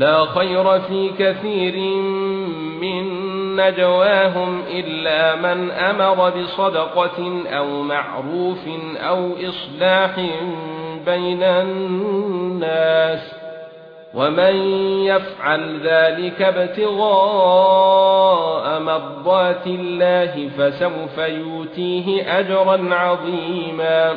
لا خير في كثير من نجواهم إلا من أمر بصدقة أو معروف أو إصلاح بين الناس ومن يفعل ذلك ابتغاء مرضات الله فسوف يؤتيه أجرا عظيما